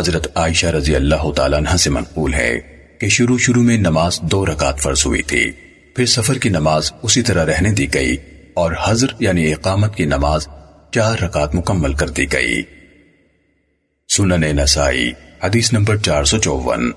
حضرت عائشہ رضی اللہ تعالیٰ عنہ سے منقول ہے کہ شروع شروع میں نماز دو رکعت فرض ہوئی تھی۔ پھر سفر کی نماز اسی طرح رہنے دی گئی اور حضر یعنی اقامت کی نماز چار رکعت مکمل کر دی گئی۔ سنن نسائی، حدیث نمبر چار سو چوون۔